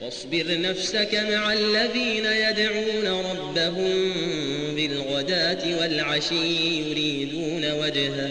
واصبر نفسك مع الذين يدعون ربهم بالغداة والعشي يريدون وجهه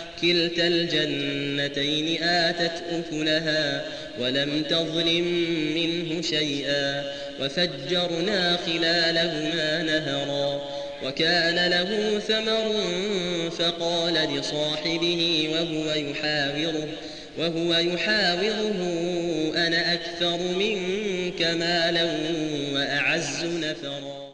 كلتا الجنتين آتت أكلها ولم تظلم منه شيئا وفجرنا خلالهما نهرا وكان له ثمر فقال لصاحبه وهو يحاوره وهو يحاوره أنا أكثر منك مالا وأعز نفرا.